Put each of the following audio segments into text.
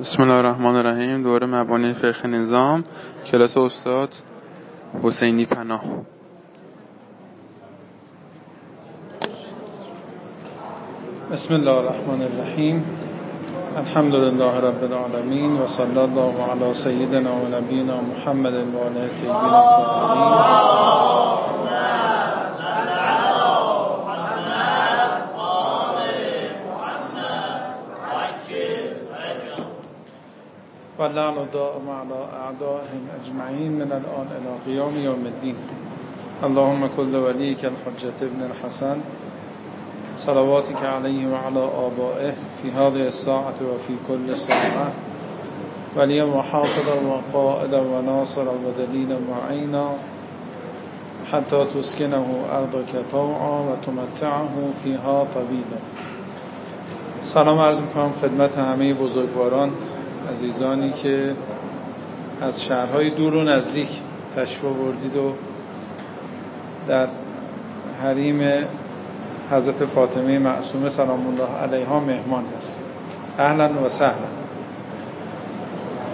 بسم الله الرحمن الرحیم دوره مبانی فقه نظام کلاس استاد حسینی پناه بسم الله الرحمن الرحیم الحمد لله رب العالمین و صلی الله علی سیدنا و نبینا محمد و الطیبین الطاهرین و لعن دائم على اعدائهم اجمعین من الان الى قیام یوم الدین. اللهم كل وليك الحجة ابن الحسن. صلواتك عليه وعلى آبائه في هذه الساعة وفي كل ساعة. وليا وحافظا وقائدا وناصرا ودليلا معينا حتى تسكنه أرضك طوعا وتمتعه فيها طويلا سلام عرض می‌کنم خدمت همه بزرگواران. عزیزانی که از شهرهای دور و نزدیک تشریف بردید و در حریم حضرت فاطمه معصومه سلام الله علیها مهمان هست اهلا و سهلا.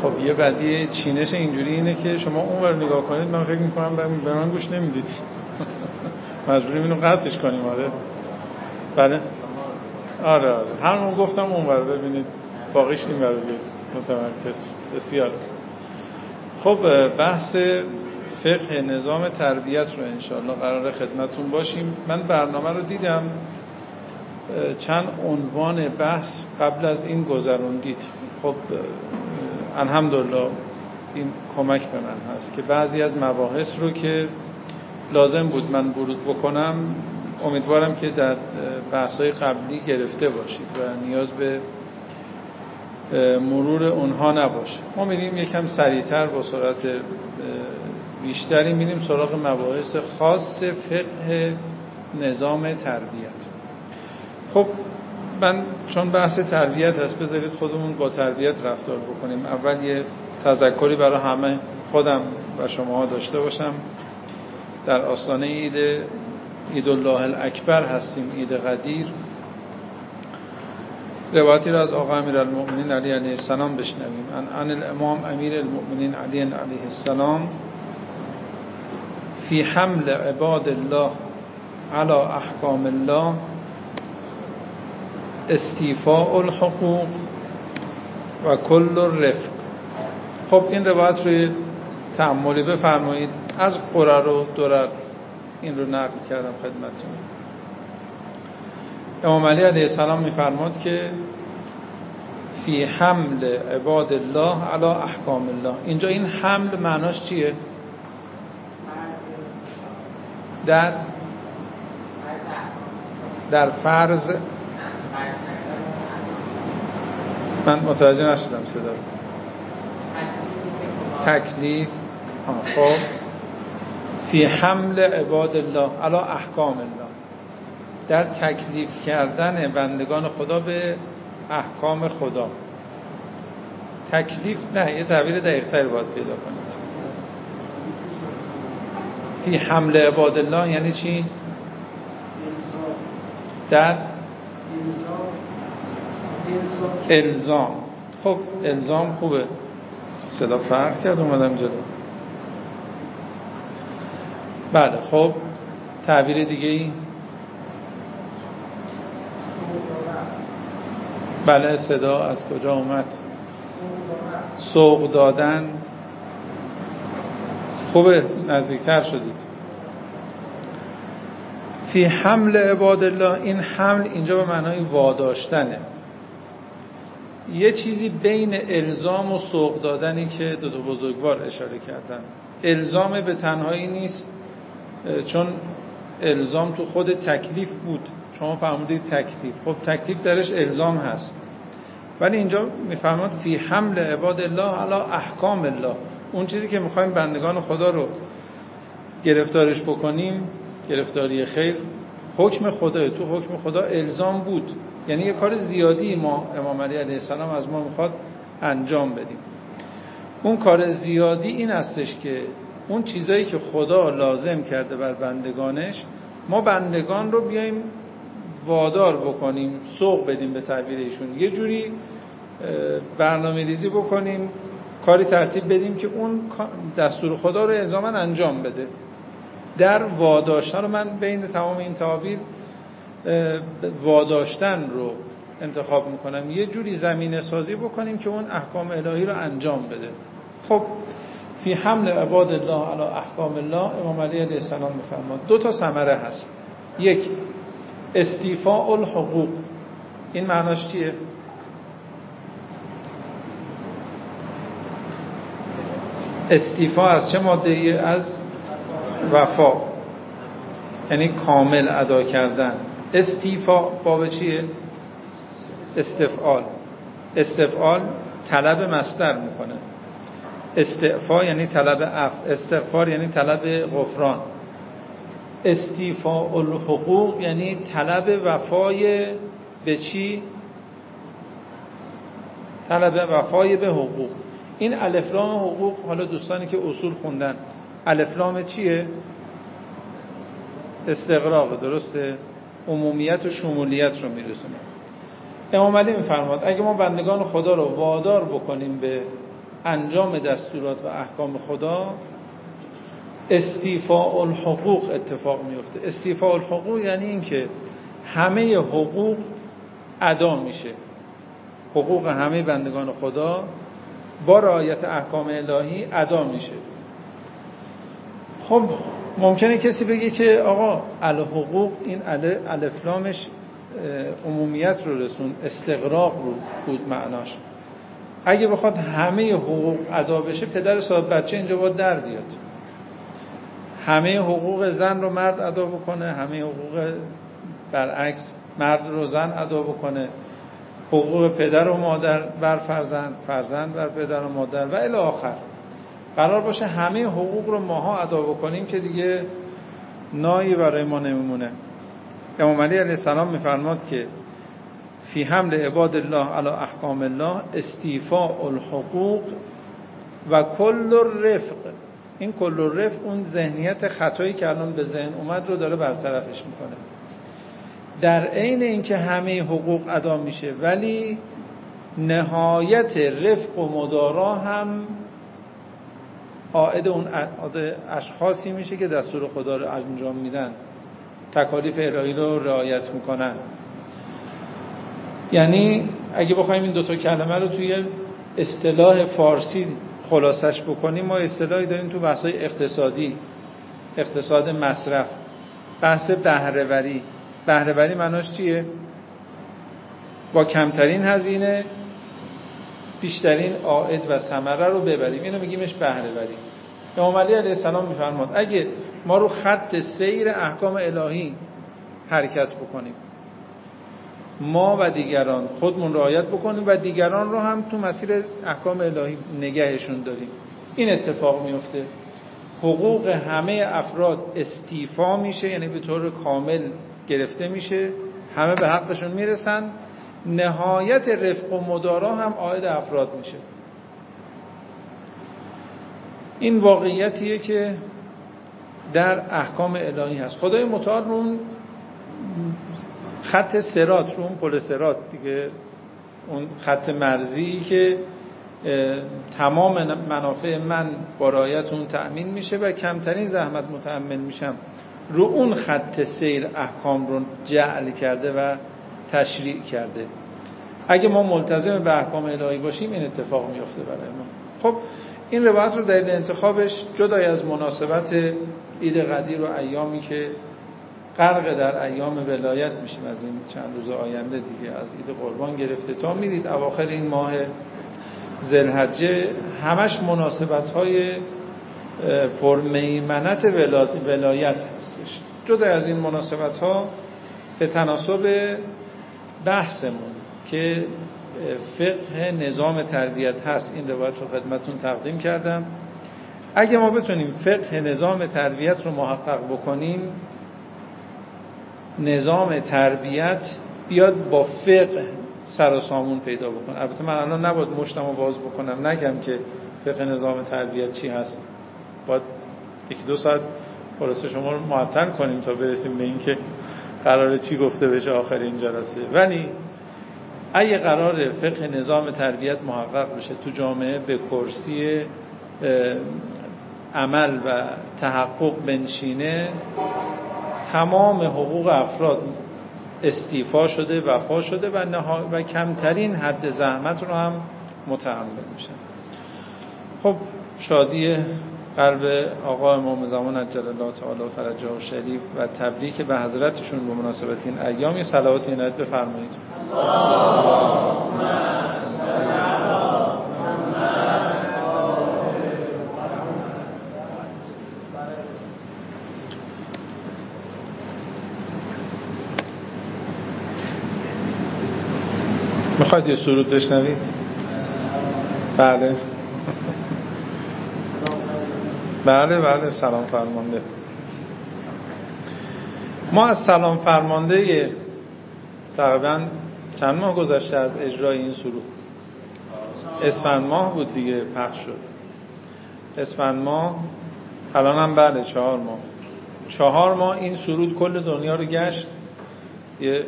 خب یه بدی چینش اینجوری اینه که شما اونور نگاه کنید من فکر می‌کنم به من گوش نمی‌دید. مجبوریم اینو قطعش کنیم آره. بله؟ آره آره. همون گفتم اونور ببینید. باقیش این ور متمرکز. بسیار. خب بحث فقه نظام تربیت رو انشاءالله قرار خدمتون باشیم. من برنامه رو دیدم. چند عنوان بحث قبل از این گذروندید. خب الحمدلله این کمک به من هست که بعضی از مباحث رو که لازم بود من ورود بکنم امیدوارم که در بحث قبلی گرفته باشید و نیاز به مرور اونها نباشه. ما میریم یکم سریعتر با سرعت بیشتری میریم سراغ مباحث خاص فقه نظام تربیت. خب من چون بحث تربیت هست بذارید خودمون با تربیت رفتار بکنیم. اول یه تذکری برای همه خودم و شما داشته باشم. در آستانه عید عید الله الاکبر هستیم عید قدیر روایتی را از آقا امیر المؤمنین علی علیه السلام بشنویم. عن الامام امیر المؤمنین علی علیه السلام فی حمل عباد الله على احکام الله استیفاء الحقوق و کل الرفق. خب این روایت روی تعملی بفرمایید. از قرر و درر این رو نقل کردم خدمتتون. امام علی علیه السلام میفرماد که فی حمل عباد الله علی احکام الله. اینجا این حمل معناش چیه؟ در در فرض من متوجه نشدم صدا تکلیف. خب. فی حمل عباد الله علی احکام الله. در تکلیف کردن بندگان خدا به احکام خدا. تکلیف نه یه تعبیر دقیق تر باید پیدا کنید. فی حمل عباد الله یعنی چی؟ در الزام. خب الزام خوبه. صدا فرق کرد اومدم جلو. بله خب تعبیر دیگه ای بله صدا از کجا اومد؟ سوق دادن. خوبه نزدیکتر شدید. فی حمل عباد الله این حمل اینجا به معنای واداشتنه. یه چیزی بین الزام و سوق دادنی که دو, دو بزرگوار اشاره کردن. الزام به تنهایی نیست چون الزام تو خود تکلیف بود. شما فهمودید تکلیف خب تکلیف درش الزام هست. ولی اینجا میفرماد فی حمل عباد الله علی احکام الله. اون چیزی که می‌خوایم بندگان خدا رو گرفتارش بکنیم گرفتاری خیر حکم خدا. تو حکم خدا الزام بود. یعنی یه کار زیادی ما امام علی علیه السلام از ما می‌خواد انجام بدیم. اون کار زیادی این هستش که اون چیزایی که خدا لازم کرده بر بندگانش ما بندگان رو بیایم وادار بکنیم سوق بدیم به تعبیر ایشون. یه جوری برنامه ریزی بکنیم کاری ترتیب بدیم که اون دستور خدا رو الزاما انجام بده. در واداشتن رو من بین تمام این تعابیر واداشتن رو انتخاب می‌کنم. یه جوری زمینه سازی بکنیم که اون احکام الهی رو انجام بده. خب فی حمل عباد الله علی احکام الله امام علی علیه السلام میفرماد دو تا ثمره هست. یک استیفاء الحقوق. این معناش چیه؟ استیفا از چه ماده ای؟ از وفا. یعنی کامل ادا کردن. استیفا باب چیه؟ استفعال. استفعال طلب مصدر می‌کنه. استعفا یعنی طلب اف استغفار یعنی طلب غفران. استیفاء الحقوق یعنی طلب وفای به چی؟ طلب وفای به حقوق. این الفلام حقوق حالا دوستانی که اصول خوندن الفلام چیه؟ استقراق درسته؟ عمومیت و شمولیت رو میرسونه. امام علی میفرماد اگه ما بندگان خدا رو وادار بکنیم به انجام دستورات و احکام خدا استیفاء الحقوق اتفاق میفته. استیفاء الحقوق یعنی اینکه همه حقوق ادا میشه. حقوق همه بندگان خدا با رعایت احکام الهی ادا میشه. خب ممکنه کسی بگه که آقا الحقوق این الفلامش عمومیت رو رسون استقراق رو بود معناش. اگه بخواد همه حقوق ادا بشه پدر صاحب بچه اینجا باید در بیاد. همه حقوق زن رو مرد ادا بکنه همه حقوق برعکس مرد رو زن ادا بکنه. حقوق پدر و مادر بر فرزند فرزند بر پدر و مادر و الی آخر. قرار باشه همه حقوق رو ماها ادا بکنیم که دیگه نایی برای ما نمیمونه. امام علی علیه السلام میفرماد که فی حمل عباد الله علی احکام الله استیفاء الحقوق و کل الرفق. این کل الرفق اون ذهنیت خطایی که الان به ذهن اومد رو داره برطرفش می‌کنه. در عین اینکه همه حقوق ادا میشه ولی نهایت رفق و مدارا هم عائد اون اشخاصی میشه که دستور خدا رو انجام میدن. تکالیف الهی رو رعایت می‌کنن. یعنی اگه بخوایم این دوتا کلمه رو توی اصطلاح فارسی خلاصش بکنیم ما اصطلاحی داریم تو بحثای اقتصادی اقتصاد مصرف بحث بهرهوری. بهرهوری معناش چیه؟ با کمترین هزینه بیشترین عائد و ثمره رو ببریم. اینو میگیمش بهرهوری. امام علی علیه السلام میفرماد اگه ما رو خط سیر احکام الهی حرکت بکنیم ما و دیگران خودمون رعایت بکنیم و دیگران رو هم تو مسیر احکام الهی نگهشون داریم. این اتفاق میفته. حقوق همه افراد استیفا میشه یعنی به طور کامل گرفته میشه. همه به حقشون می‌رسن. نهایت رفق و مدارا هم عاید افراد میشه. این واقعیتیه که در احکام الهی هست. خدای متعال رو خط سرات رو اون پل سرات دیگه اون خط مرزی که تمام منافع من با رایت اون تأمین میشه و کمترین زحمت متحمل میشم رو اون خط سیر احکام رو جعل کرده و تشریع کرده. اگه ما ملتزم به احکام الهی باشیم این اتفاق میفته برای ما. خب این روایت رو دلیل انتخابش جدای از مناسبت عید قدیر و ایامی که غرق در ایام ولایت میشیم از این چند روز آینده دیگه. از عید قربان گرفته تا می‌دید اواخر این ماه زلحجه همش مناسبت های پرمیمنت ولایت هستش. جدا از این مناسبت ها به تناسب بحثمون که فقه نظام تربیت هست. این روایت رو خدمتون تقدیم کردم. اگه ما بتونیم فقه نظام تربیت رو محقق بکنیم نظام تربیت بیاد با فقه سر و سامون پیدا بکنه. البته من الان نباید مشتم باز بکنم نگم که فقه نظام تربیت چی هست. باید یکی دو ساعت خلاصه شما رو معطل کنیم تا برسیم به اینکه قراره چی گفته بشه آخر این جلسه. ولی اگه قرار فقه نظام تربیت محقق بشه تو جامعه به کرسی عمل و تحقق بنشینه تمام حقوق افراد استیفا شده وفا شده و, و کمترین حد زحمت رو هم متحمل میشن. خب شادی قلب آقا امام زمان عجل الله تعالی فرجه و شریف و تبریک به حضرتشون به مناسبت این ایام. یه صلوات اینایت بفرمایید. می‌خواید یه سرود بشنوید؟ بله. بله بله سلام فرمانده. ما از سلام فرمانده تقریبا چند ماه گذشته از اجرای این سرود؟ اسفند ماه بود دیگه پخش شد. اسفند ماه الان هم بله چهار ماه. چهار ماه این سرود کل دنیا رو گشت. یه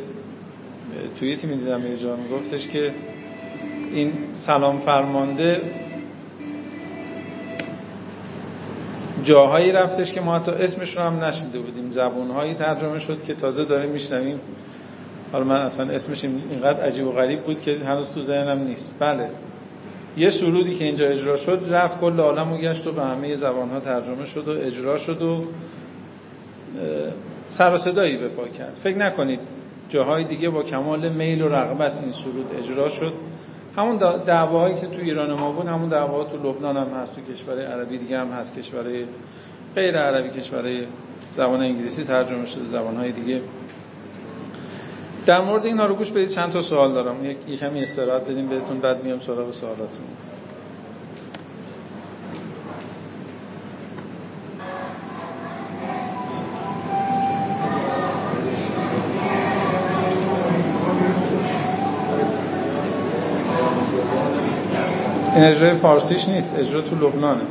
توییتی می‌دیدم یه جا میگفتش که این سلام فرمانده جاهایی رفتش که ما حتی اسمش رو هم نشیده بودیم. زبونهایی ترجمه شد که تازه داریم میشنویم. حالا من اصلا اسمش اینقدر عجیب و غریب بود که هنوز تو ذهنم نیست. بله. یه سرودی که اینجا اجرا شد رفت کل عالم و گشت و به همه زبانها ترجمه شد و اجرا شد و سر و صدایی به پا کرد. فکر نکنید جاهای دیگه با کمال میل و رغبت این سرود اجرا شد. همون دعواهایی که تو ایران ما بود همون دعواها تو لبنان هم هست تو کشور عربی دیگه هم هست کشور غیر عربی کشور زبان انگلیسی ترجمه شده زبانهای دیگه. در مورد این رو گوش بدید چند تا سوال دارم. یک کمی استراحت بدیم بهتون بعد میام سراغ سوالاتون. اجرای فارسیش نیست اجرا تو لبنانه.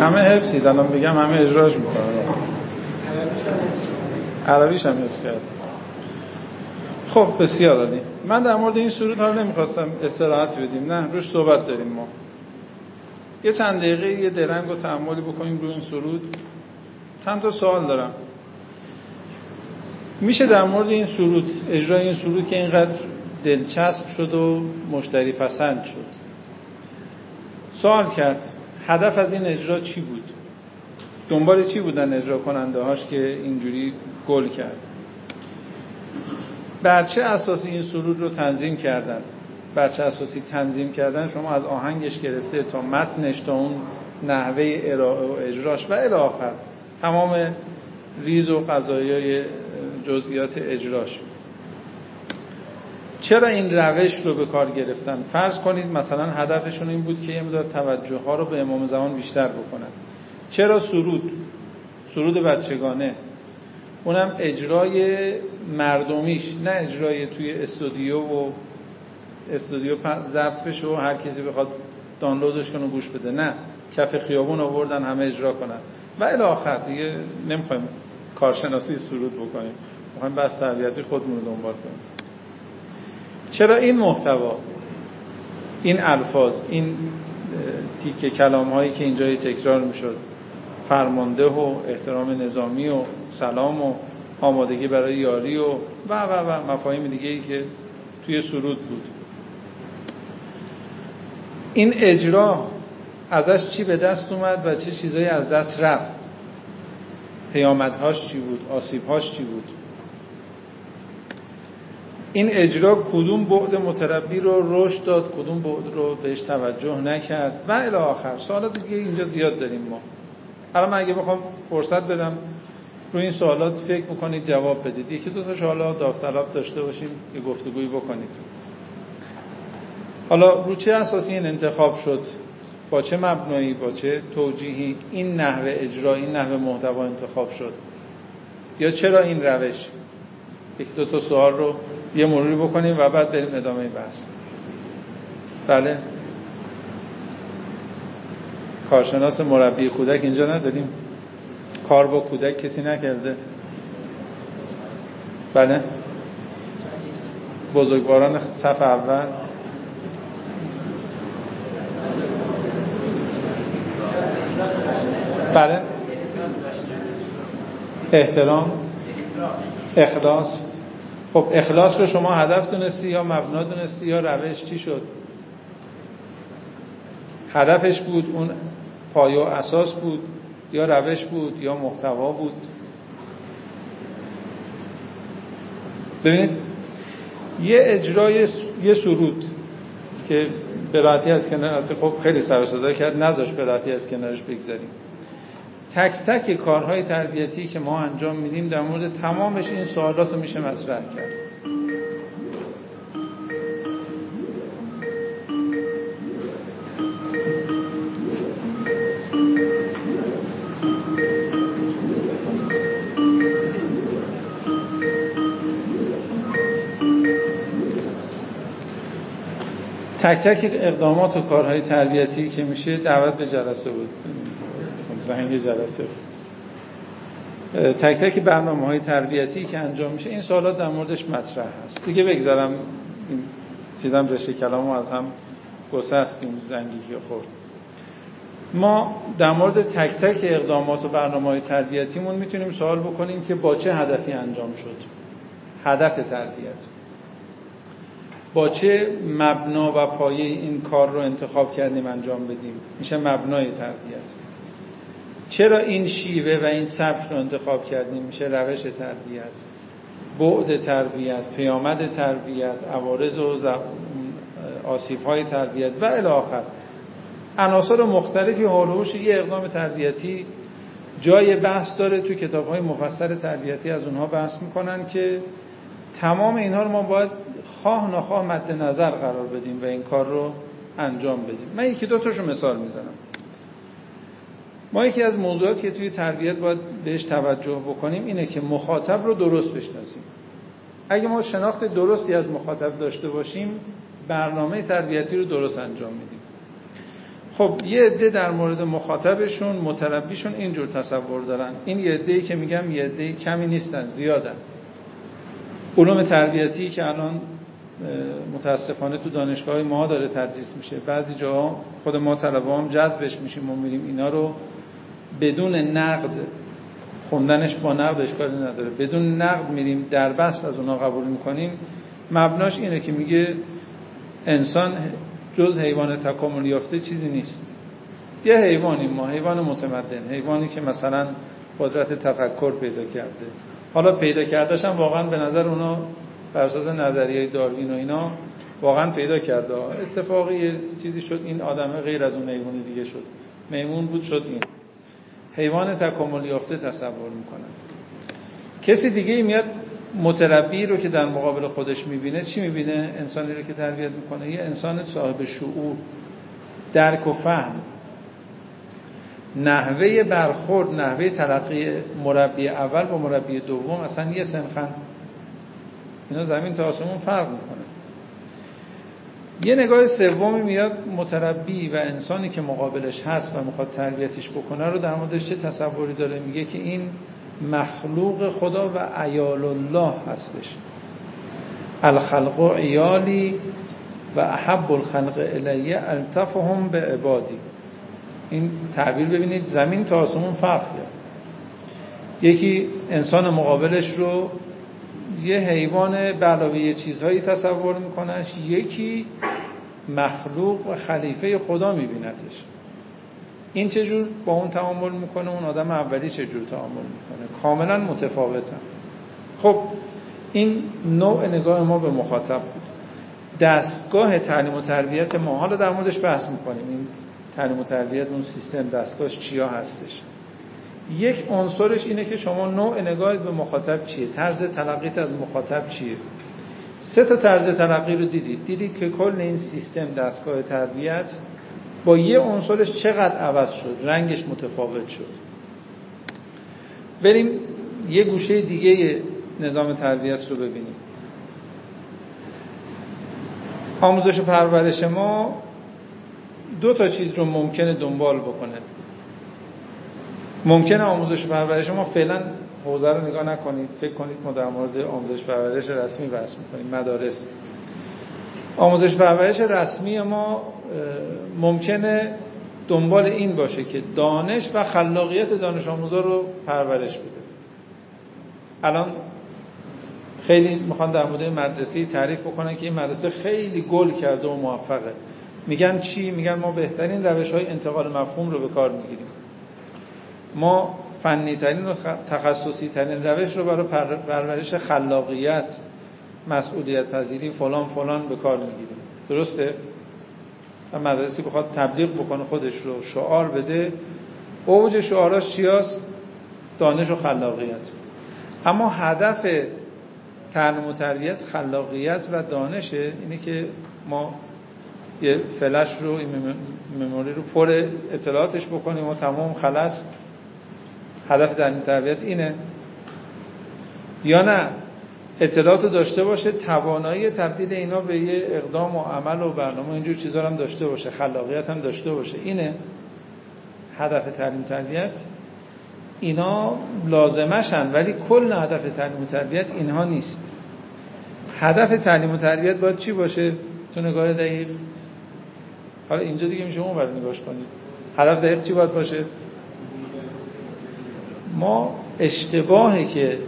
همه حفظید الان بگم همه اجراش می‌کنن. عربیش هم حفظ کرد خب بسیار عالی. من در مورد این سرود حالا نمی‌خواستم استراحت بدیم. نه روش صحبت داریم ما. یه چند دقیقه یه درنگ و تعملی بکنیم روی این سرود. چند تا سوال دارم. میشه در مورد این سرود اجرای این سرود که اینقدر دلچسب شد و مشتری پسند شد. سوال کرد. هدف از این اجرا چی بود؟ دنبال چی بودن اجرا کننده هاش که اینجوری گل کرد؟ بر چه اساسی این سرود رو تنظیم کردن. بر چه اساسی تنظیم کردن شما از آهنگش گرفته تا متنش تا اون نحوه ارائه و اجراش و الاخر تمام ریز و قضایای جزئیات اجراش. چرا این روش رو به کار گرفتن؟ فرض کنید مثلا هدفشون این بود که یه مدار توجه ها رو به امام زمان بیشتر بکنن. چرا سرود؟ سرود بچگانه. اونم اجرای مردمیش نه اجرای توی استودیو و استودیو ضبط بشه و هر کسی بخواد دانلودش کنه و گوش بده. نه. کف خیابون آوردن همه اجرا کنن. و الی آخر دیگه نمی‌خوایم کارشناسی سرود بکنیم. می‌خوایم بس تربیتی خودمون رو دنبال کنیم. چرا این محتوا؟ این الفاظ این تیکه کلام هایی که اینجا تکرار می‌شد فرمانده و احترام نظامی و سلام و آمادگی برای یاری و و و و مفاهیم دیگه ای که توی سرود بود. این اجرا ازش چی به دست اومد و چه چیزایی از دست رفت؟ پیامدهاش چی بود؟ آسیبهاش چی بود؟ این اجرا کدوم بعد متربی رو رشد داد کدوم بعد رو بهش توجه نکرد؟ و الی آخر. سوالات دیگه اینجا زیاد داریم ما. الان من اگه بخوام فرصت بدم روی این سوالات فکر می‌کنید جواب بدید. یکی دو تا سوالات داوطلب داشته باشیم یه گفتگویی بکنید. حالا رو چه اساسی این انتخاب شد؟ با چه مبنایی؟ با چه توجیهی؟ این نحوه اجرا این نحوه محتوا انتخاب شد. یا چرا این روش؟ یک دو تا سوال رو یه مروری بکنیم و بعد بریم ادامه بحث. بله. کارشناس مربی کودک اینجا نداریم. کار با کودک کسی نکرده. بله. بزرگواران صف اول. بله. احترام. اخلاص. خب اخلاص رو شما هدف دونستی یا مبنا دونستی یا روش چی شد؟ هدفش بود اون پایه و اساس بود یا روش بود یا محتوا بود؟ ببینید یه اجرای یه سرود که به از کنار خب خیلی سر کرد نذاش به از کنارش بگذاریم. تک تک کارهای تربیتی که ما انجام میدیم در مورد تمامش این سوالات رو میشه مطرح کرد. تک تک اقدامات و کارهای تربیتی که میشه دعوت به جلسه بود. زنگ جلسه بود. تک تک برنامه های تربیتی که انجام میشه این سوالات در موردش مطرح هست. دیگه بگذارم این چیزم رشته کلامو از هم گسستیم زنگی که خورد. ما در مورد تک تک اقدامات و برنامه های تربیتیمون می‌تونیم سوال بکنیم که با چه هدفی انجام شد. هدف تربیت. با چه مبنا و پایه این کار رو انتخاب کردیم انجام بدیم. میشه مبنای تربیت. چرا این شیوه و این سبک رو انتخاب کردیم؟ میشه روش تربیت بعد تربیت پیامد تربیت عوارض و آسیب های تربیت و الاخر عناصر مختلفی حالوش یه اقدام تربیتی جای بحث داره تو کتاب های مفصل تربیتی از اونها بحث می‌کنن که تمام اینها رو ما باید خواه نخواه مد نظر قرار بدیم و این کار رو انجام بدیم. من یکی دو تاشو مثال می‌زنم. ما یکی از موضوعاتی که توی تربیت باید بهش توجه بکنیم اینه که مخاطب رو درست بشناسیم. اگه ما شناخت درستی از مخاطب داشته باشیم برنامه تربیتی رو درست انجام میدیم. خب یه عده در مورد مخاطبشون متربیشون اینجور تصور دارن. این یه عده که میگم یه عده کمی نیستن زیادن. علوم تربیتی که الان متاسفانه تو دانشگاه ما داره تدریس میشه. بعضی جاها خود ما طلبه هم جذبش میشیم و میریم اینا رو بدون نقد خوندنش با نقد اشکالی نداره. بدون نقد میریم در بست از اونا قبول می‌کنیم. مبناش اینه که میگه انسان جز حیوان تکامل یافته چیزی نیست. یه حیوانی ما حیوان متمدن حیوانی که مثلا قدرت تفکر پیدا کرده. حالا پیدا کردش هم واقعا به نظر اونا بر اساس نظریه داروین و اینا واقعا پیدا کرده. اتفاقی چیزی شد این آدمه غیر از اون حیوان دیگه شد. میمون بود شد این. حیوان تکامل یافته تصور می‌کنن. کسی دیگه میاد متربی رو که در مقابل خودش می‌بینه چی می‌بینه؟ انسانی رو که تربیت می‌کنه. یه انسان صاحب شعور درک و فهم. نحوه برخورد نحوه تلقی مربی اول با مربی دوم اصلا یه سنخن. اینا زمین تا آسمون فرق می‌کنه. یه نگاه سومی میاد متربی و انسانی که مقابلش هست و می‌خواد تربیتش بکنه رو در موردش چه تصوری داره؟ میگه که این مخلوق خدا و ایال الله هستش. الخلق ایالی و احب الخلق الیه التفهم به عبادی. این تعبیر ببینید زمین تا آسمون فرق یکی انسان مقابلش رو یه حیوان علاوه یه چیزهایی تصور میکنش یکی مخلوق و خلیفه خدا میبینتش این چجور با اون تعامل می‌کنه؟ اون آدم اولی چجور تعامل می‌کنه؟ کاملا متفاوتن خب این نوع نگاه ما به مخاطب بود. دستگاه تعلیم و تربیت ما حالا در موردش بحث می‌کنیم. این تعلیم و تربیت اون سیستم دستگاهش چیا هستش؟ یک عنصرش اینه که شما نوع نگاه به مخاطب چیه؟ طرز تلقیت از مخاطب چیه؟ سه تا طرز تلقی رو دیدید. دیدید که کل این سیستم دستگاه تربیت با یه عنصرش چقدر عوض شد؟ رنگش متفاوت شد. بریم یه گوشه دیگه نظام تربیت رو ببینیم. آموزش پرورش ما دو تا چیز رو ممکنه دنبال بکنه. ممکنه آموزش پرورش ما فعلا حوزه رو نگاه نکنید. فکر کنید ما در مورد آموزش پرورش رسمی بحث می‌کنیم مدارس. آموزش پرورش رسمی ما ممکنه دنبال این باشه که دانش و خلاقیت دانش آموزا رو پرورش بده. الان خیلی می‌خوان در مورد مدرسه تعریف بکنن که این مدرسه خیلی گل کرده و موفقه. میگن چی؟ میگن ما بهترین روش های انتقال مفهوم رو به کار می‌گیریم. ما فنی ترین و تخصصی ترین روش رو برای پرورش خلاقیت مسئولیت پذیری فلان فلان به کار می‌گیریم. درسته؟ و مدرسی بخواد تبلیغ بکنه خودش رو شعار بده. اوج شعاراش چیاست؟ دانش و خلاقیت. اما هدف تعلیم و تربیت خلاقیت و دانشه اینه که ما یه فلش رو این مموری رو پر اطلاعاتش بکنیم و تمام خلاص هدف تعلیم تربیت اینه. یا نه اطلاعات داشته باشه توانایی تبدیل اینا به یه اقدام و عمل و برنامه اینجور چیزا هم داشته باشه خلاقیت هم داشته باشه. اینه هدف تعلیم تربیت. اینا لازمشن ولی کل هدف تعلیم و تربیت اینها نیست. هدف تعلیم و تربیت باید چی باشه؟ تو نگاه دقیق. حالا اینجا دیگه میشه اون نگاش کنید هدف دقیق چی باید باشه؟ ما اشتباهه که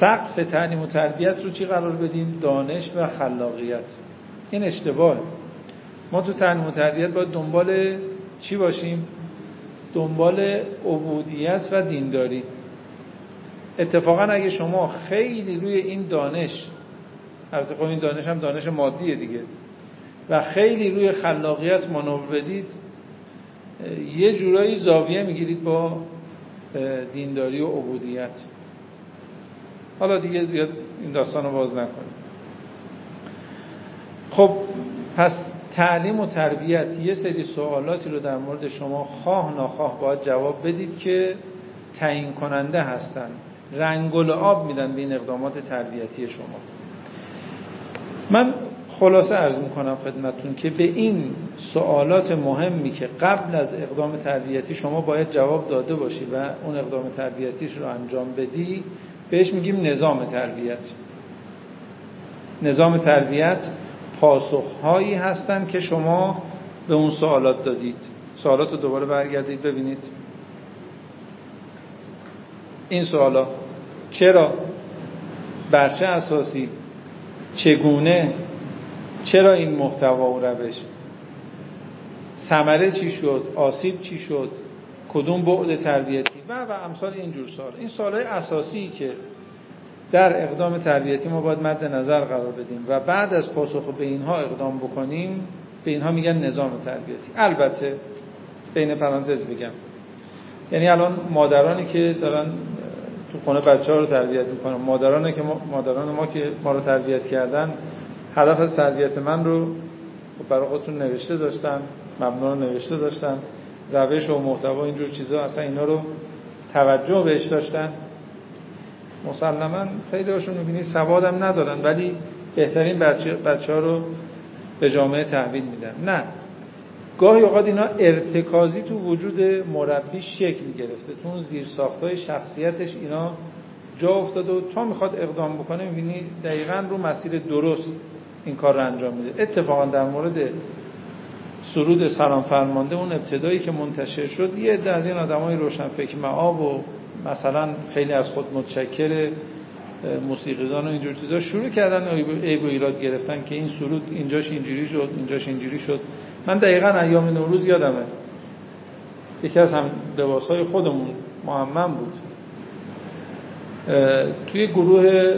سقف تعلیم و تربیت رو چی قرار بدیم؟ دانش و خلاقیت. این اشتباه ما تو تعلیم و تربیت باید دنبال چی باشیم؟ دنبال عبودیت و دینداری. اتفاقا اگه شما خیلی روی این دانش البته خب این دانش هم دانش مادیه دیگه و خیلی روی خلاقیت مانور بدید یه جورایی زاویه می‌گیرید با دینداری و عبودیت. حالا دیگه زیاد این داستان رو باز نکنیم. خب پس تعلیم و تربیت یه سری سوالاتی رو در مورد شما خواه ناخواه باید جواب بدید که تعیین کننده هستن. رنگ و آب میدن به این اقدامات تربیتی شما. من خلاصه عرض می‌کنم خدمتون که به این سوالات مهمی که قبل از اقدام تربیتی شما باید جواب داده باشی و اون اقدام تربیتیش رو انجام بدی بهش میگیم نظام تربیت. نظام تربیت پاسخهایی هستند که شما به اون سوالات دادید. سوالات رو دوباره برگردید ببینید. این سوالا چرا؟ بر چه اساسی؟ چگونه؟ چرا این محتوا و روش؟ ثمره چی شد؟ آسیب چی شد؟ کدوم بعد تربیتی؟ و و امثال اینجور سوال. این سوالای اساسی که در اقدام تربیتی ما باید مد نظر قرار بدیم و بعد از پاسخ به اینها اقدام بکنیم به اینها میگن نظام تربیتی. البته بین پرانتز بگم یعنی الان مادرانی که دارن تو خونه بچه ها رو تربیت می‌کنن مادرانی که ما مادران ما که ما رو تربیت کردن هدف از تربیت من رو برای خودتون نوشته داشتن ممنون نوشته داشتن. روش و محتوا اینجور چیزا اصلا اینا رو توجه بهش داشتن. مسلما خیلی هاشون می‌بینی سوادم ندارن ولی بهترین بچه, بچه ها رو به جامعه تحویل میدن. نه. گاهی اوقات اینا ارتکازی تو وجود مربی شکل گرفته تو اون زیر ساختای شخصیتش اینا جا افتاده و تا می‌خواد اقدام بکنه می‌بینی دقیقا رو مسیر درست. این کار رو انجام میده. اتفاقا در مورد سرود سلام فرمانده اون ابتدایی که منتشر شد یه عده از این آدمای روشن فکر معاب و مثلا خیلی از خود متشکر موسیقیدان و اینجور چیزا شروع کردن عیب و ایراد گرفتن که این سرود اینجاش اینجوری شد اینجاش اینجوری شد. من دقیقا ایام نوروز یادمه. یکی از هم لباسای خودمون محمم بود. توی گروه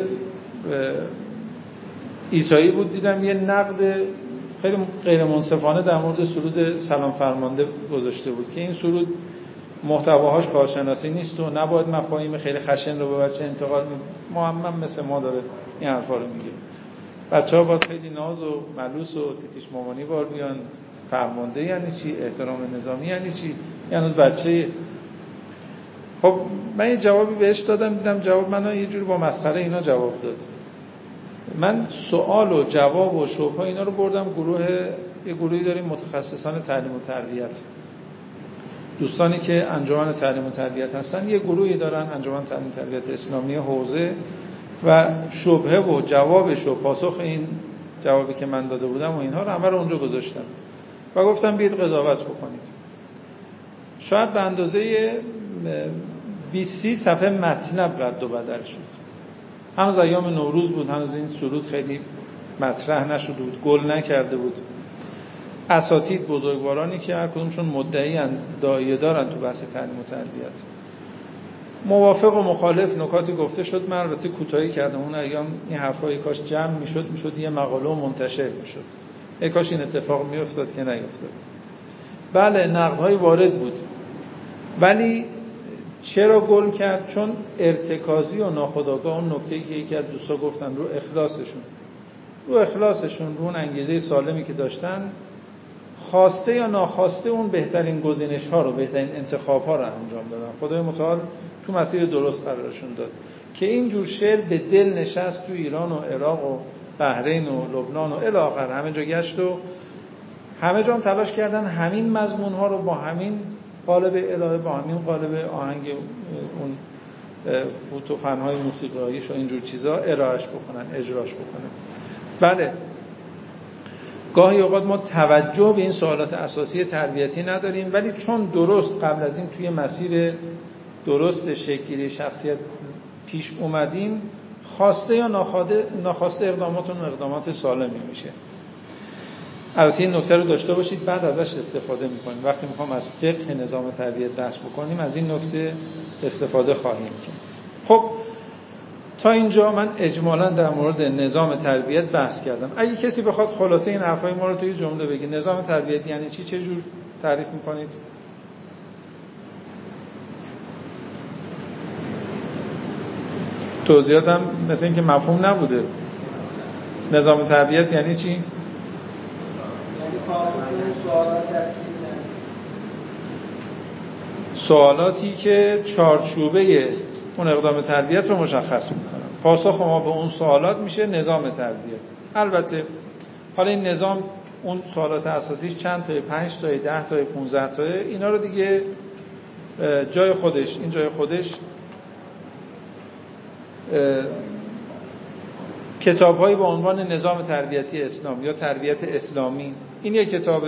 ایتایی بود دیدم یه نقد خیلی غیر منصفانه در مورد سرود سلام فرمانده گذاشته بود که این سرود محتواهاش کارشناسی نیست و نباید مفاهیم خیلی خشن رو به بچه انتقال محمد مثل ما داره این حرفا رو میگه. بچه ها باید خیلی ناز و ملوس و تیتیش مامانی بار بیان. فرمانده یعنی چی؟ احترام نظامی یعنی چی؟ یعنی بچه. خب من یه جوابی بهش دادم دیدم جواب منو یه جوری با مسخره اینا جواب داد. من سوال و جواب و شوکا اینا رو بردم. گروه یه گروهی داریم متخصصان تعلیم و تربیت. دوستانی که انجمن تعلیم و تربیت هستن یه گروهی دارن انجمن تعلیم و تربیت اسلامی حوزه. و شبهه و جوابش و پاسخ این جوابی که من داده بودم و اینها رو همه رو اونجا گذاشتم. و گفتم بیاید قضاوت بکنید. شاید به اندازه 20 صفحه مطلب رد و بدل شد. هنوز ایام نوروز بود هنوز این سرود خیلی مطرح نشده بود گل نکرده بود. اساتید بزرگوارانی که هر کدومشون مدعی دایه دارن تو بحث تعلیم و تربیت. موافق و مخالف نکاتی گفته شد من البته کوتاهی کردم. اون ایام این حرفای کاش جمع می‌شد می‌شد یه مقاله منتشر می‌شد. ای کاش این اتفاق میافتاد که نیفتاد بله نقدهای وارد بود. ولی چرا گل کرد؟ چون ارتکازی و ناخداگاه اون نکته که یکی از دوستا گفتن رو اخلاصشون. رو اخلاصشون رو اون انگیزه سالمی که داشتن خواسته یا ناخواسته اون بهترین گزینش ها رو بهترین انتخاب ها رو انجام دادن. خدای متعال تو مسیر درست قرارشون داد. که این جور شعر به دل نشست تو ایران و عراق و بحرین و لبنان و الی همه جا گشت و همه جا هم تلاش کردن همین مضمون ها رو با همین قالب الهه با همین قالب آهنگ اون فوتو فنهای موسیقیاییش و اینجور چیزا ارائهش بکنن اجراش بکنن. بله. گاهی اوقات ما توجه به این سوالات اساسی تربیتی نداریم ولی چون درست قبل از این توی مسیر درست شکلی شخصیت پیش اومدیم خواسته یا ناخواسته اقداماتون اقدامات سالمی میشه. البته این نکته رو داشته باشید بعد ازش استفاده می‌کنیم. وقتی می‌خوام از فقه نظام تربیت بحث بکنیم از این نکته استفاده خواهیم کرد. خب تا اینجا من اجمالا در مورد نظام تربیت بحث کردم. اگه کسی بخواد خلاصه این حرفای ما رو توی جمله بگی نظام تربیت یعنی چی؟ چه جور تعریف می‌کنید؟ توضیحاتم مثل اینکه مفهوم نبوده. نظام تربیت یعنی چی؟ سوالاتی که چارچوبه اون اقدام تربیت رو مشخص می‌کنن پاسخ ما به اون سوالات میشه نظام تربیت. البته حالا این نظام اون سوالات اساسیش چند تای؟ پنج تای؟ ده تای؟ 15 تای؟ اینا رو دیگه جای خودش این جای خودش کتابهایی با عنوان نظام تربیتی اسلام یا تربیت اسلامی این یک کتاب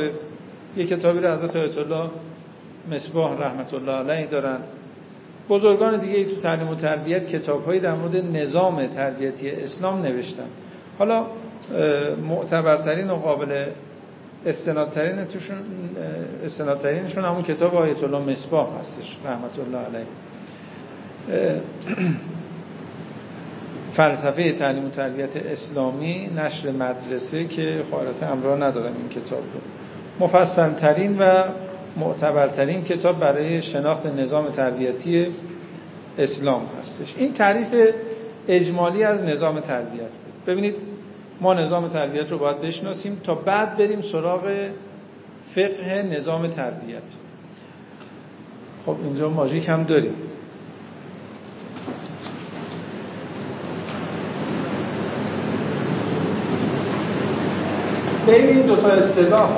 یک کتابی رو حضرت آیت الله مصباح رحمت الله علیه دارن. بزرگان دیگه ای تو تعلیم و تربیت کتابهایی در مورد نظام تربیتی اسلام نوشتن. حالا معتبرترین و قابل استنادترینشون استنادترینشون همون کتاب آیت الله مصباح هستش رحمت الله علیه فلسفه تعلیم و تربیت اسلامی نشر مدرسه که خارت امرا ندارم این کتاب رو. مفصل ترین و معتبرترین کتاب برای شناخت نظام تربیتی اسلام هستش. این تعریف اجمالی از نظام تربیت بود. ببینید ما نظام تربیت رو باید بشناسیم تا بعد بریم سراغ فقه نظام تربیت. خب اینجا ماژیک هم داریم. بین این دو تا اصطلاح.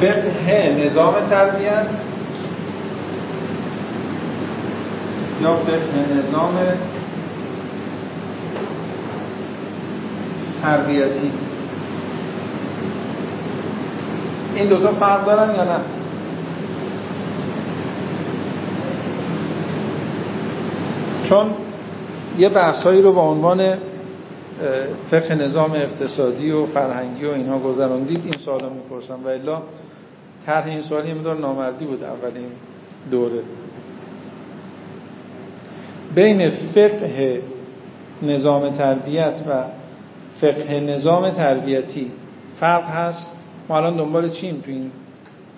فقه نظام تربیت یا فقه نظام تربیتی؟ این دوتا فرق دارن یا نه؟ چون یه بحثایی رو با عنوان فقه نظام اقتصادی و فرهنگی و اینها گذراندید این سوالا می‌پرسم. و الا طرح این سوالی مدار نامردی بود اولین دوره. بین فقه نظام تربیت و فقه نظام تربیتی فرق هست؟ ما الان دنبال چیم تو این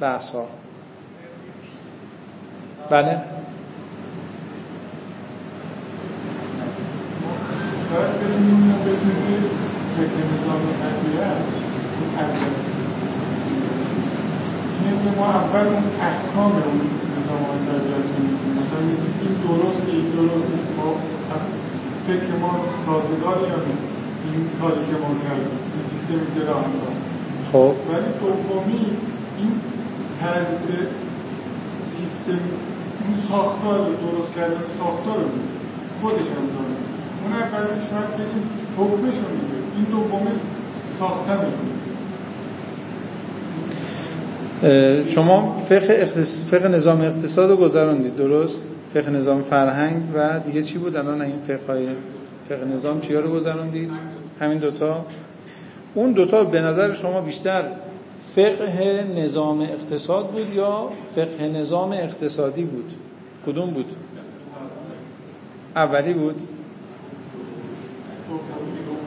بحث ها بله. ما اول اون احکام اون نظام تربیت مثلا این درست این درست نیست با فکر ما سازگار یا این کاری که ما کردیم. این سیستم دل خب. ولی دومی این طرز سیستم اون ساختار درست کردن ساختار رو خودش هم داره اون اولش باید بگیم رو میده. این دومی ساختن شما فقه, اختص... فقه نظام اقتصاد رو گذراندید درست؟ فقه نظام فرهنگ و دیگه چی بود؟ الان این فقه های فقه نظام چیا رو گذراندید؟ همین دوتا؟ اون دوتا به نظر شما بیشتر فقه نظام اقتصاد بود یا فقه نظام اقتصادی بود؟ کدوم بود؟ اولی بود.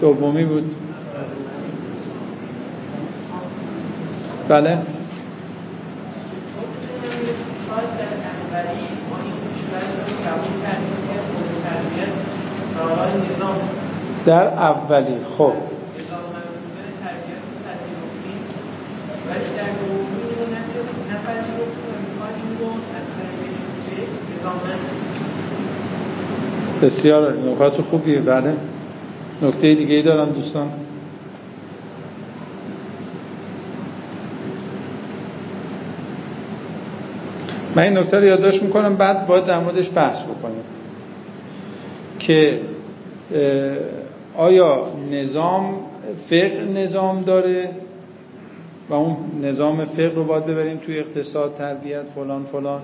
دومی بود. بله. در اولی خب. بسیار نکات خوبیه بله. نکته دیگه دارم دوستان. من این نکته رو یادداشت می‌کنم بعد باید در موردش بحث بکنیم که آیا نظام فقه نظام داره و اون نظام فقه رو باید ببریم توی اقتصاد تربیت فلان فلان؟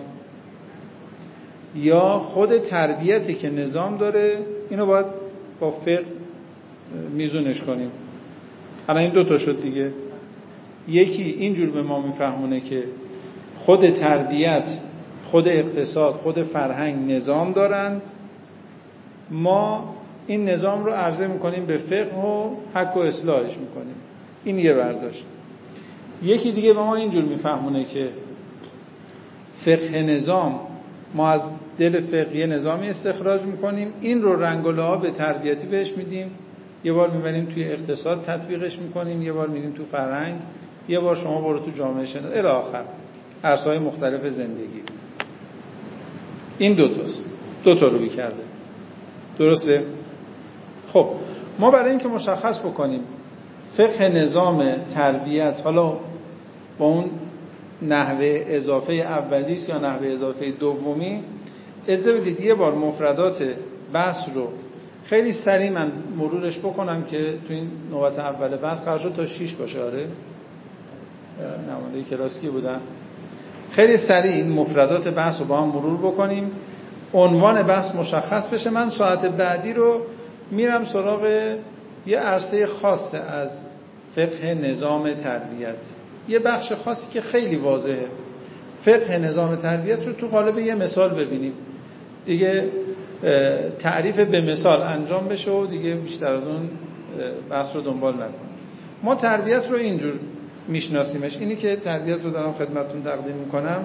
یا خود تربیتی که نظام داره اینو باید با فقه میزونش کنیم. الان این دوتا شد دیگه. یکی اینجور به ما میفهمونه که خود تربیت خود اقتصاد خود فرهنگ نظام دارند. ما این نظام رو عرضه می‌کنیم به فقه و حق و اصلاحش می‌کنیم. این یه برداشت. یکی دیگه به ما اینجور میفهمونه که فقه نظام ما از دل فقهی نظامی استخراج می‌کنیم. این رو رنگ و به تربیتی بهش میدیم. یه بار می‌بریم توی اقتصاد تطبیقش می‌کنیم یه بار میدیم تو فرهنگ. یه بار شما برو تو جامعه شناسی الی آخر. عرصه‌های مختلف زندگی. این دو تاست. دو تا رو کرده. درسته؟ خب ما برای اینکه مشخص بکنیم فقه نظام تربیت حالا با اون نحوه اضافه اولیست یا نحوه اضافه دومی اجازه بدید یه بار مفردات بحث رو خیلی سریع من مرورش بکنم که تو این نوبت اول بحث قرار شد تا 6 باشه آره. نماینده کلاسی بودن؟ خیلی سریع این مفردات بحث رو با هم مرور بکنیم. عنوان بحث مشخص بشه. من ساعت بعدی رو میرم سراغ یه عرصه خاص از فقه نظام تربیت. یه بخش خاصی که خیلی واضحه. فقه نظام تربیت رو تو قالب یه مثال ببینیم. دیگه تعریف به مثال انجام بشه و دیگه بیشتر از اون بحث رو دنبال نکنیم ما تربیت رو اینجور میشناسیمش. اینی که تربیت رو دارم خدمتون تقدیم می‌کنم.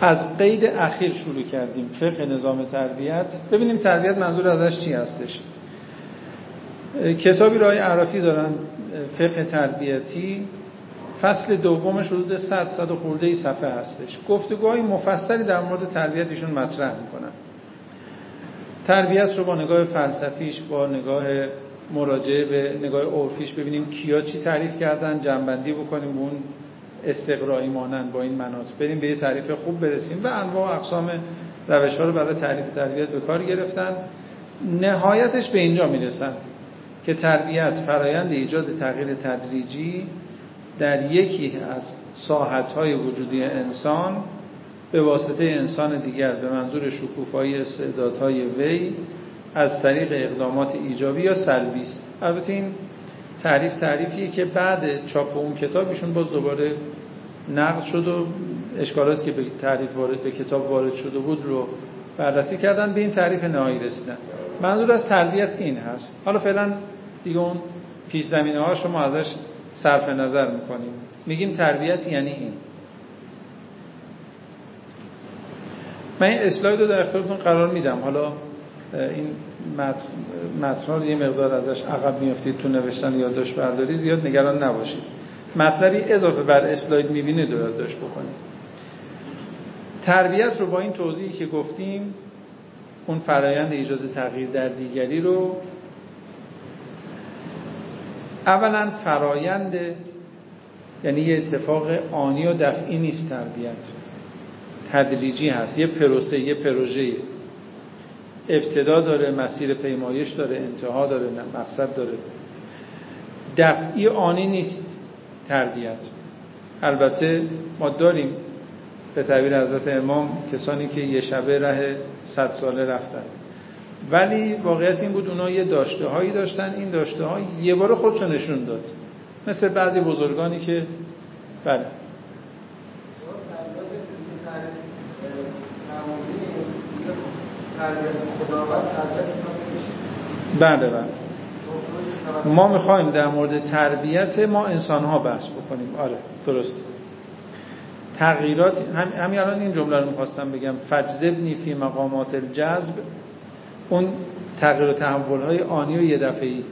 از قید اخیر شروع کردیم فقه نظام تربیت. ببینیم تربیت منظور ازش چی هستش. کتابی رای عرفی دارن فقه تربیتی. فصل دومش حدود 100 صد خورده ای صفحه هستش. گفتگوهای مفصلی در مورد تربیتشون مطرح می‌کنن. تربیت رو با نگاه فلسفیش با نگاه مراجعه به نگاه عرفیش ببینیم کیا چی تعریف کردن جنبندی بکنیم اون استقرایی مانند با این مناطق. بریم به یه تعریف خوب برسیم. و انواع و اقسام روش ها رو برای تعریف تربیت به کار گرفتن. نهایتش به اینجا می‌رسن که تربیت فرایند ایجاد تغییر تدریجی در یکی از ساحت وجودی انسان به واسطه انسان دیگر به منظور شکوفایی استعدادهای وی از طریق اقدامات ایجابی یا سلبی است. البته این تعریف تعریفیه که بعد چاپ اون کتاب ایشون باز دوباره نقد شد و اشکالاتی که به تعریف وارد به کتاب وارد شده بود رو بررسی کردن به این تعریف نهایی رسیدن. منظور از تربیت این هست. حالا فعلا دیگه اون پیش زمینه ها شما ازش صرف نظر می‌کنیم. میگیم تربیت یعنی این. من این اسلاید رو در اختیارتون قرار میدم. حالا این متن رو یه مقدار ازش عقب میافتید تو نوشتن یا داشت برداری زیاد نگران نباشید. مطلبی اضافه بر اسلاید می‌بینید رو داشت بکنید تربیت رو با این توضیحی که گفتیم اون فرایند ایجاد تغییر در دیگری رو اولا فرایند یعنی یه اتفاق آنی و دفعی نیست تربیت. تدریجی هست. یه پروسه یه پروژه. ابتدا داره مسیر پیمایش داره انتها داره مقصد داره. دفعی آنی نیست تربیت. البته ما داریم به تعبیر حضرت امام کسانی که یه شبه ره صد ساله رفتن. ولی واقعیت این بود اونا یه داشته هایی داشتن. این داشته های یه بار خودشو نشون داد. مثل بعضی بزرگانی که بله. بله بله. ما می‌خوایم در مورد تربیت ما انسان ها بحث بکنیم. آره درست. تغییرات هم همین الان این جمله رو می‌خواستم بگم. فجذبنی فی مقامات الجذب اون تغییر و تحول های آنی و یه دفعی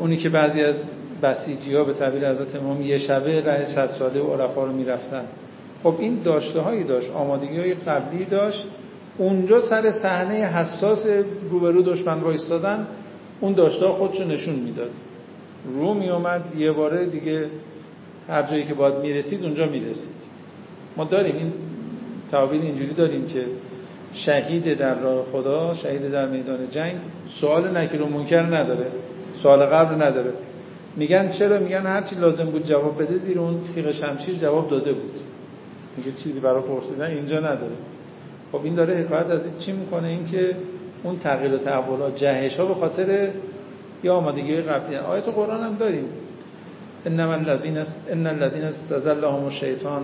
اونی که بعضی از بسیجی ها به تعبیر حضرت امام یه شبه ره صد ساله و عرفا رو می‌رفتن. خب این داشته هایی داشت آمادگی های قبلی داشت. اونجا سر صحنه حساس روبرو دشمن وایستادن اون داشته خودشو نشون می‌داد. رو می اومد یه باره دیگه هر جایی که باید می‌رسید اونجا می‌رسید. ما داریم این تعابیر اینجوری داریم که شهید در راه خدا شهید در میدان جنگ سوال نکیر و منکر نداره. سوال قبل نداره. میگن چرا؟ میگن هرچی لازم بود جواب بده زیر اون تیغ شمشیر جواب داده بود. میگه چیزی برای پرسیدن اینجا نداره. خب این داره حکایت از این چی می‌کنه؟ اینکه اون تغییر و تحولات جهش ها به خاطر یا آمادگی قبلی. آیت قرآن هم داریم. انما الذين ان الذين استزلهم الشیطان.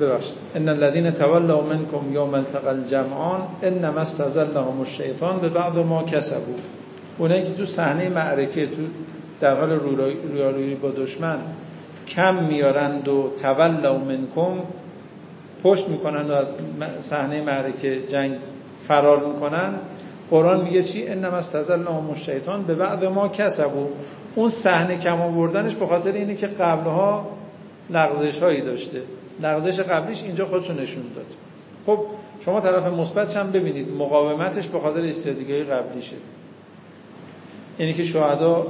ببخشید ان الذين تولوا منكم يوم التقى الجمعان انما استزلهم الشیطان به بعد ما کسبوا. اونایی که تو صحنه معرکه تو در حال رویارویی با دشمن کم میارند و تولوا منکم پشت می‌کنند و از صحنه معرکه جنگ فرار می‌کنن قرآن میگه چی؟ انما استزلهم الشیطان به بعد ما کسبوا. اون صحنه کم آوردنش به خاطر اینه که قبلها لغزش هایی داشته. لغزش قبلیش اینجا خودشو نشون داد. خب شما طرف مثبتش هم ببینید مقاومتش به خاطر استراتژی قبلیشه. یعنی که شهدا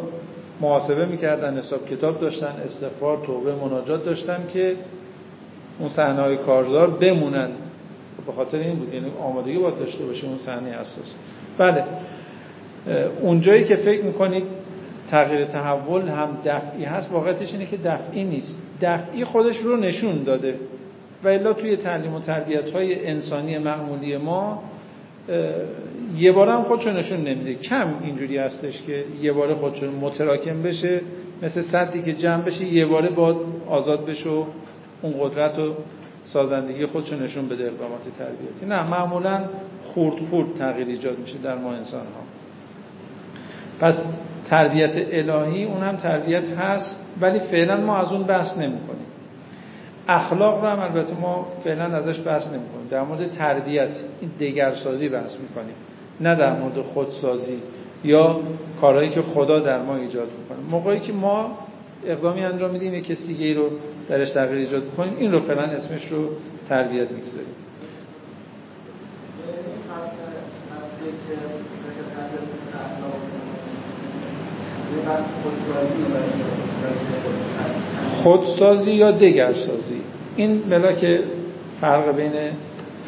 محاسبه می‌کردن حساب کتاب داشتن استغفار توبه مناجات داشتن که اون صحنه های کارزار بمونند. به خاطر این بود یعنی آمادگی باید داشته باشه اون صحنه اساس. بله اونجایی که فکر می‌کنید تغییر تحول هم دفعی هست واقعیتش اینه که دفعی نیست. دفعی خودش رو نشون داده. و الا توی تعلیم و تربیت های انسانی معمولی ما یه بار هم خودشو نشون نمیده. کم اینجوری هستش که یه بار خودشو متراکم بشه مثل صدی که جمع بشه یه باره با آزاد بشه و اون قدرت و سازندگی خودشو نشون بده اقدامات تربیتی. نه معمولا خورد خورد تغییر ایجاد میشه در ما انسان ها پس تربیت الهی اون هم تربیت هست ولی فعلا ما از اون بحث نمی کنیم اخلاق رو هم البته ما فعلا ازش بحث نمی کنیم در مورد تربیت این دگرسازی بحث می کنیم نه در مورد خودسازی یا کارهایی که خدا در ما ایجاد می‌کنه. موقعی که ما اقدامی انجام میدیم یک کسی دیگه رو درش تغییر ایجاد کنیم این رو فعلا اسمش رو تربیت می‌گذاریم. خودسازی یا دگرسازی؟ این ملاک فرق بین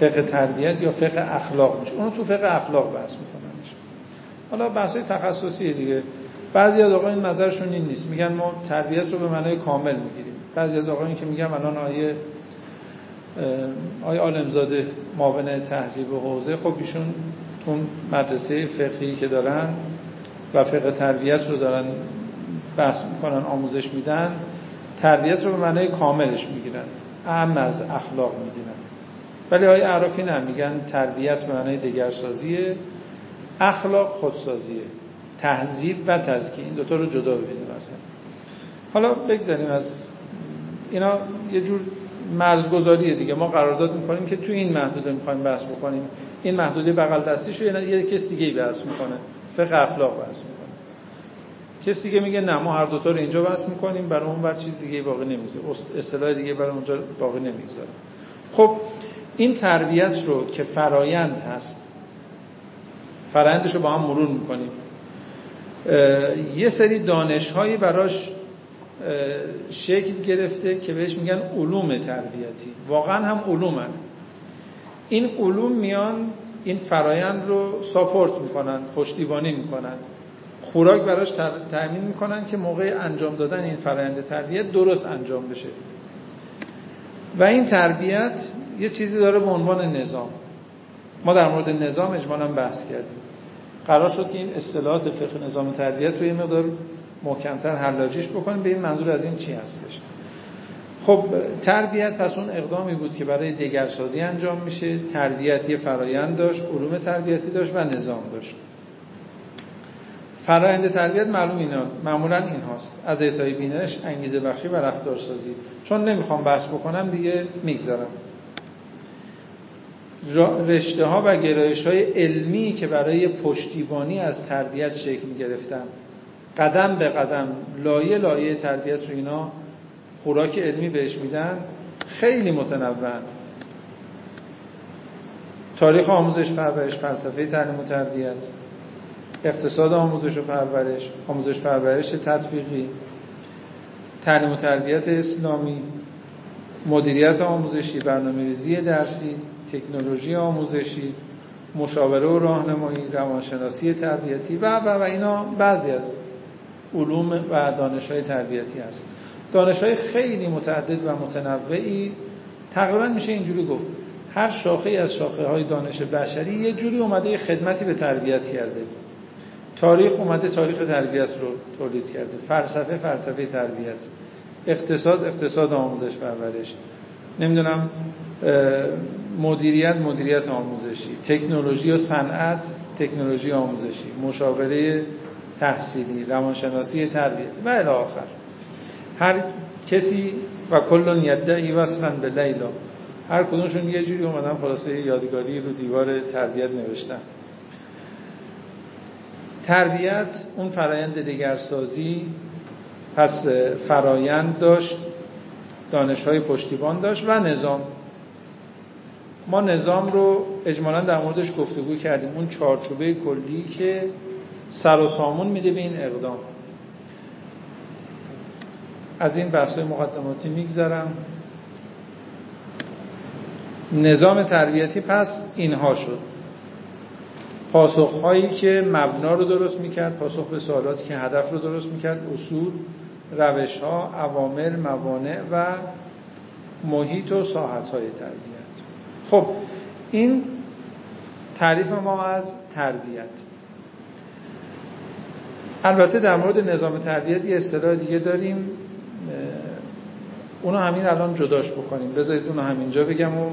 فقه تربیت یا فقه اخلاق میشه. اونو تو فقه اخلاق بحث میکننش حالا بحثای تخصصی دیگه. بعضی از آقایان نظرشون این نیست. میگن ما تربیت رو به معنای کامل می‌گیریم. بعضی از آقایان که میگن الان آیه آیه آلمزاده معاون تهذیب و حوزه خب ایشون اون مدرسه فقهی که دارن و فقه تربیت رو دارن بحث می‌کنن آموزش میدن تربیت رو به معنای کاملش می‌گیرن اهم از اخلاق می‌گیرن. ولی آقای عرافی نه میگن تربیت به معنای دگرسازیه اخلاق خودسازیه تهذیب و تزکیه. این دوتا رو جدا ببینیم مثلا حالا بگذاریم از اینا یه جور مرزگذاریه دیگه. ما قرارداد می‌کنیم که تو این محدوده می‌خوایم بحث بکنیم. این محدوده بغل دستیشو یه کس دیگه بحث می‌کنه. فقه اخلاق بحث می‌کنه. کسی دیگه میگه نه ما هر دوتا رو اینجا بحث می‌کنیم برای اون بر چیز دیگه باقی نمی‌ذاره اصطلاح دیگه برای اونجا باقی نمی‌ذاره خب این تربیت رو که فرایند هست فرایندش رو با هم مرور می‌کنیم. یه سری دانشهایی براش شکل گرفته که بهش میگن علوم تربیتی. واقعا هم علومن. این علوم میان این فرایند رو ساپورت می‌کنن پشتیبانی می‌کنن. خوراک براش تأمین می‌کنن که موقع انجام دادن این فرایند تربیت درست انجام بشه. و این تربیت یه چیزی داره به عنوان نظام. ما در مورد نظام اجمالا بحث کردیم. قرار شد که این اصطلاحات فقه نظام تربیت رو یه مقدار محکمتر حلاجیش بکنیم. به این منظور از این چی هستش؟ خب تربیت پس اون اقدامی بود که برای دگرسازی انجام میشه. تربیت یه فرایند داشت علوم تربیتی داشت و نظام داشت. فرایند تربیت معلوم اینا معمولا این هاست. از اعطای بینش انگیزه بخشی و رفتارسازی. چون نمی‌خوام بحث بکنم دیگه میگذرم. رشته ها و گرایش های علمی که برای پشتیبانی از تربیت شکل گرفتن قدم به قدم لایه لایه تربیت رو اینا خوراک علمی بهش میدن خیلی متنوعن تاریخ آموزش پرورش فلسفه تعلیم و تربیت اقتصاد آموزش و پرورش آموزش پرورش تطبیقی تعلیم و تربیت اسلامی مدیریت آموزشی برنامه‌ریزی درسی تکنولوژی آموزشی مشاوره و راهنمایی روانشناسی تربیتی و و و اینا بعضی از علوم و دانش های تربیتی هست. دانش های خیلی متعدد و متنوعی تقریبا میشه اینجوری گفت. هر شاخه از شاخه های دانش بشری یه جوری اومده خدمتی به تربیت کرده. تاریخ اومده تاریخ تربیت رو تولید کرده. فلسفه فلسفه تربیت. اقتصاد اقتصاد آموزش پرورش. نمی‌دونم مدیریت مدیریت آموزشی. تکنولوژی و صنعت تکنولوژی آموزشی. مشاوره تحصیلی روانشناسی تربیت. و الی آخر. هر کسی و کل یدعی وصلا به لیلا هر کدومشون یه جوری اومدن خلاصه یادگاری رو دیوار تربیت نوشتن. تربیت اون فرایند دگرسازی پس فرایند داشت دانش های پشتیبان داشت و نظام. ما نظام رو اجمالا در موردش گفتگو کردیم. اون چارچوبه کلی که سر و سامون میده به این اقدام. از این بحث مقدماتی میگذرم. نظام تربیتی پس اینها شد. پاسخهایی که مبنا رو درست می‌کرد پاسخ به سوالاتی که هدف رو درست می‌کرد اصول روش ها عوامل موانع و محیط و ساحت تربیت. خب این تعریف ما از تربیت. البته در مورد نظام تربیت یه اصطلاح دیگه داریم. اونو همین الان جداش بکنیم. بذارید اونو همینجا بگم و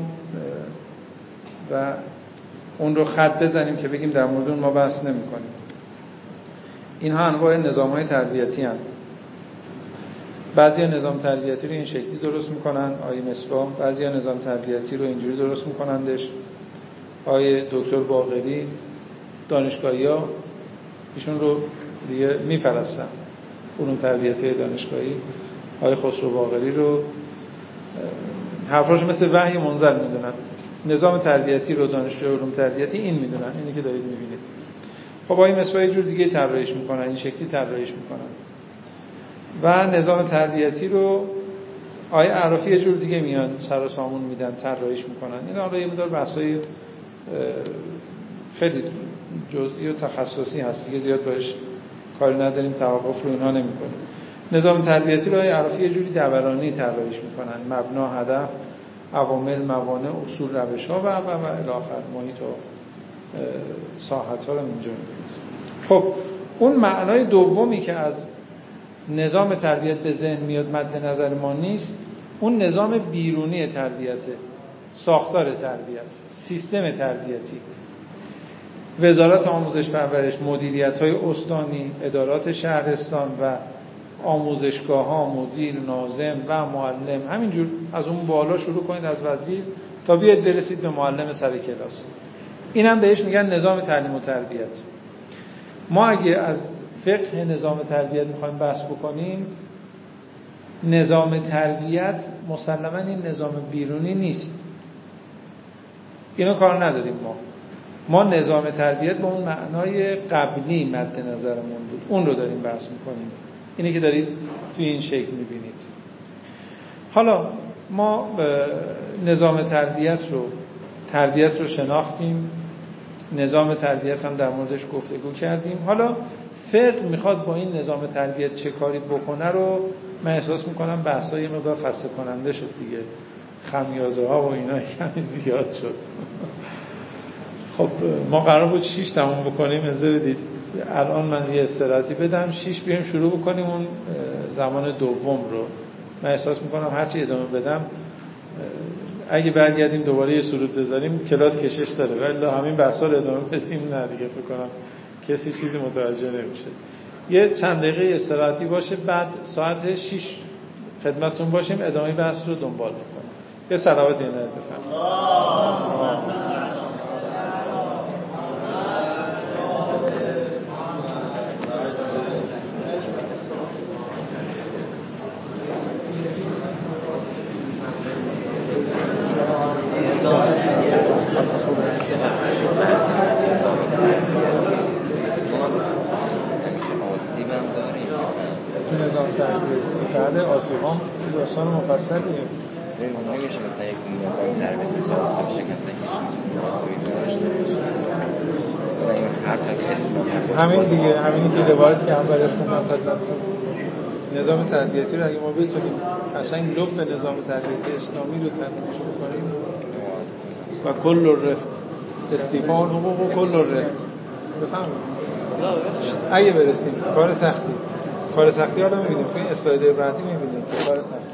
و اون رو خط بزنیم که بگیم در مورد اون ما بحث نمی کنیم اینها انواع نظام های تربیتی هم بعضی ها نظام تربیتی رو این شکلی درست می‌کنن آیه مصباح. بعضی ها نظام تربیتی رو اینجوری درست میکنندش. آیه دکتر باقری دانشگاهی ها ایشون رو دیگه میفرستن. علوم تربیتی دانشگاهی. آیه خسرو باقری رو حرفاش مثل وحی منزل می‌دونن. نظام تربیتی رو دانشجو علوم تربیتی این می‌دونن. اینی که دارید می‌بینید. خب آیه مصباح جور دیگه طراحیش می‌کنن. این شکلی طراحیش می‌کنن. و نظام تربیتی رو آیه عرافی یه جور دیگه میان. سر و سامون میدن طراحیش می‌کنن. این حالا یه مدار بحثای خیلی جزئی و تخصصی هست. دیگه زیاد باش کاری نداریم. توقف رو اینها نمی‌کنیم. نظام تربیتی رو آیه عرافی یه جوری دورانی طراحیش می‌کنن. مبنا هدف عوامل موانع اصول روش ها و و و الاخر محیط و ساحت ها رو اینجا خب اون معنای دومی که از نظام تربیت به ذهن میاد مد نظر ما نیست اون نظام بیرونی تربیته ساختار تربیت سیستم تربیتی. وزارت آموزش پرورش مدیریت های استانی ادارات شهرستان و آموزشگاه ها مدیر نازم و معلم. همینجور از اون بالا شروع کنید از وزیر تا بیاید برسید به معلم سر کلاس. این هم بهش میگن نظام تعلیم و تربیت. ما اگه از فقه نظام تربیت می‌خوایم بحث بکنیم نظام تربیت مسلما این نظام بیرونی نیست. اینو کار نداریم ما. ما نظام تربیت به اون معنای قبلی مد نظرمون بود. اون رو داریم بحث می‌کنیم. اینه که دارید توی این شکل می‌بینید. حالا ما نظام تربیت رو تربیت رو شناختیم. نظام تربیت هم در موردش گفتگو کردیم. حالا فقه می‌خواد با این نظام تربیت چه کاری بکنه رو من احساس می‌کنم بحثای مقدار خسته کننده شد دیگه. خمیازه ها و اینا کمی زیاد شد. خب ما قرار بود شیش تموم بکنیم از بدید. الان من یه استراتی بدم شیش بیایم شروع بکنیم اون زمان دوم رو. من احساس می‌کنم هرچی ادامه بدم اگه برگردیم دوباره یه سرود بذاریم کلاس کشش داره. ولی همین بحثا رو ادامه بدیم نه دیگه فکر کنم کسی چیزی متوجه نمیشه. یه چند دقیقه استراتی باشه بعد ساعت 6 خدمتتون باشیم ادامه بحث رو دنبال بکنیم. یه صلوات اینه بفرمایید. بله آسیب هم داستان مفصلیه نمیشه مثلا یک نظام تربیت ساخته بشه که اصلا همین دیگه همین که روایت که هم برای خوندم خدمتتون نظام تربیتی رو اگه ما بتونیم قشنگ لب به نظام تربیتی اسلامی رو تامینش بکنیم. و کل الرفق. استیفان حقوق و کل الرفق. بفهمید اگه برسیم کار سختی. کار سختی حالا می‌بینیم که این اسلاید بعدی می‌بینیم کار سختی.